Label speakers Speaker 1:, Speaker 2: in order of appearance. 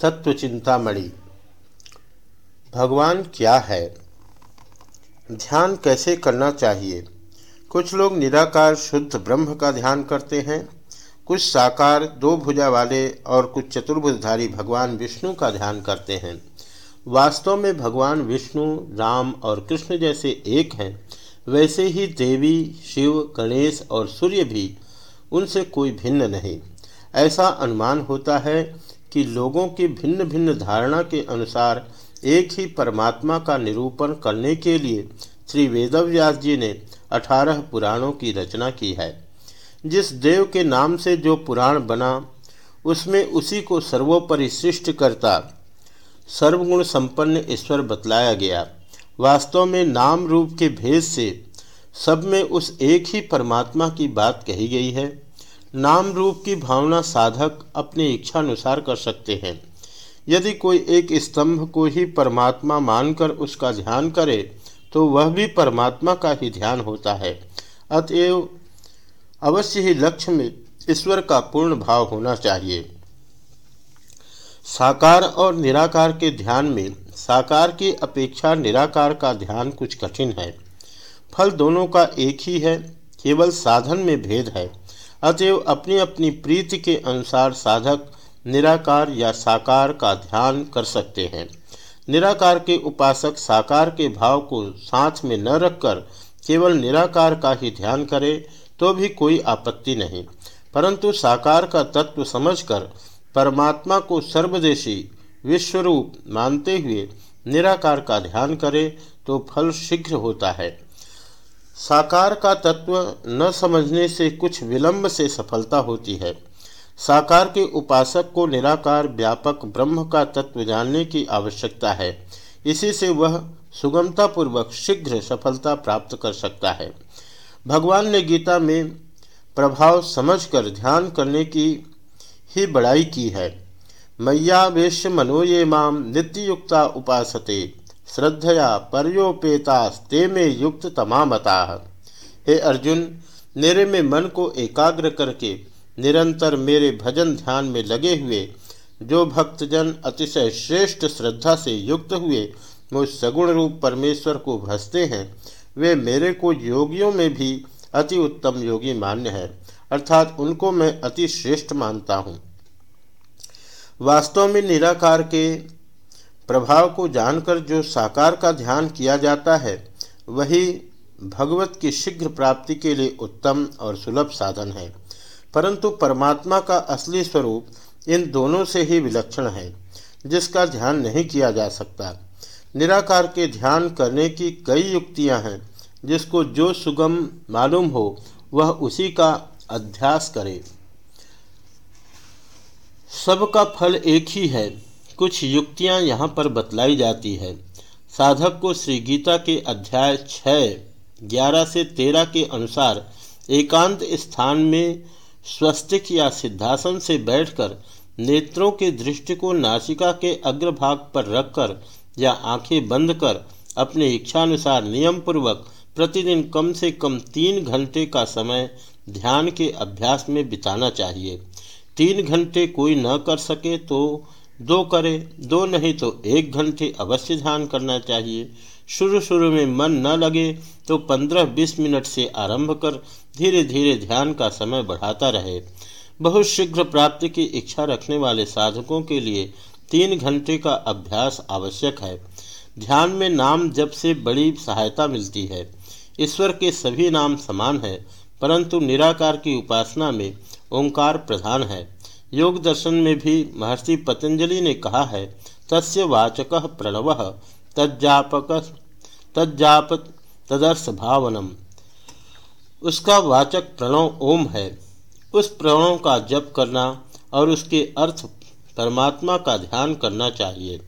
Speaker 1: तत्व चिंतामणि भगवान क्या है? ध्यान कैसे करना चाहिए? कुछ लोग निराकार, शुद्ध ब्रह्म का ध्यान करते हैं। कुछ साकार, दो भुजा वाले और कुछ चतुर्भुजधारी भगवान विष्णु का ध्यान करते हैं। वास्तव में भगवान विष्णु, राम और कृष्ण जैसे एक हैं। वैसे ही देवी, शिव, गणेश और सूर्य भी उनसे कोई भिन्न नहीं। ऐसा अनुमान होता है कि लोगों की भिन्न भिन्न धारणा के अनुसार एक ही परमात्मा का निरूपण करने के लिए श्री वेदव्यास जी ने अठारह पुराणों की रचना की है। जिस देव के नाम से जो पुराण बना, उसमें उसी को सर्वोपरि सृष्टि करता सर्वगुण संपन्न ईश्वर बतलाया गया। वास्तव में नाम रूप के भेद से सब में उस एक ही परमात्मा की बात कही गई है। नाम रूप की भावना साधक अपनी इच्छानुसार कर सकते हैं। यदि कोई एक स्तंभ को ही परमात्मा मानकर उसका ध्यान करे तो वह भी परमात्मा का ही ध्यान होता है। अतएव अवश्य ही लक्ष्य में ईश्वर का पूर्ण भाव होना चाहिए। साकार और निराकार के ध्यान में साकार की अपेक्षा निराकार का ध्यान कुछ कठिन है। फल दोनों का एक ही है, केवल साधन में भेद है। अतएव अपनी अपनी प्रीति के अनुसार साधक निराकार या साकार का ध्यान कर सकते हैं। निराकार के उपासक साकार के भाव को साथ में न रखकर केवल निराकार का ही ध्यान करे तो भी कोई आपत्ति नहीं। परंतु साकार का तत्व समझकर परमात्मा को सर्वदेशी, विश्वरूप मानते हुए निराकार का ध्यान करे तो फल शीघ्र होता है। साकार का तत्व न समझने से कुछ विलंब से सफलता होती है। साकार के उपासक को निराकार व्यापक ब्रह्म का तत्व जानने की आवश्यकता है। इसी से वह सुगमतापूर्वक शीघ्र सफलता प्राप्त कर सकता है। भगवान ने गीता में प्रभाव समझकर ध्यान करने की ही बड़ाई की है। मैया वेश मनोये माम नित्ययुक्ता उपासते। श्रद्धया पर्योपेतास्ते में युक्त तमामता। हे अर्जुन, मेरे में मन को एकाग्र करके, निरंतर मेरे भजन ध्यान में लगे हुए, जो भक्तजन अतिशय श्रेष्ठ श्रद्धा से युक्त हुए, मुझ सगुण रूप परमेश्वर को भसते हैं, वे मेरे को योगियों में भी अति उत्तम योगी मान्य है, अर्थात उनको मैं अति श्रेष्ठ मानता हूँ। वास्तव में निराकार के प्रभाव को जानकर जो साकार का ध्यान किया जाता है, वही भगवत की शीघ्र प्राप्ति के लिए उत्तम और सुलभ साधन है। परंतु परमात्मा का असली स्वरूप इन दोनों से ही विलक्षण है, जिसका ध्यान नहीं किया जा सकता। निराकार के ध्यान करने की कई युक्तियाँ हैं, जिसको जो सुगम मालूम हो, वह उसी का अध्यास करे। सबका फल एक ही है कुछ युक्तियाँ यहाँ पर बतलाई जाती है। साधक को श्री गीता के अध्याय छः ग्यारह से तेरह के अनुसार एकांत स्थान में स्वस्तिक या सिद्धासन से बैठकर नेत्रों के दृष्टि को नासिका के अग्रभाग पर रखकर या आँखें बंद कर अपने इच्छानुसार नियम पूर्वक प्रतिदिन कम से कम तीन घंटे का समय ध्यान के अभ्यास में बिताना चाहिए। तीन घंटे कोई न कर सके तो दो करे, दो नहीं तो एक घंटे अवश्य ध्यान करना चाहिए। शुरू शुरू में मन न लगे तो पंद्रह बीस मिनट से आरंभ कर धीरे धीरे ध्यान का समय बढ़ाता रहे। बहुत शीघ्र प्राप्ति की इच्छा रखने वाले साधकों के लिए तीन घंटे का अभ्यास आवश्यक है। ध्यान में नाम जब से बड़ी सहायता मिलती है। ईश्वर के सभी नाम समान है, परंतु निराकार की उपासना में ओंकार प्रधान है। योग दर्शन में भी महर्षि पतंजलि ने कहा है, तस्य वाचक प्रणव, तज्जापक, तज्जाप तदर्थ भावनम उसका वाचक प्रणव ओम है। उस प्रणव का जप करना और उसके अर्थ परमात्मा का ध्यान करना चाहिए।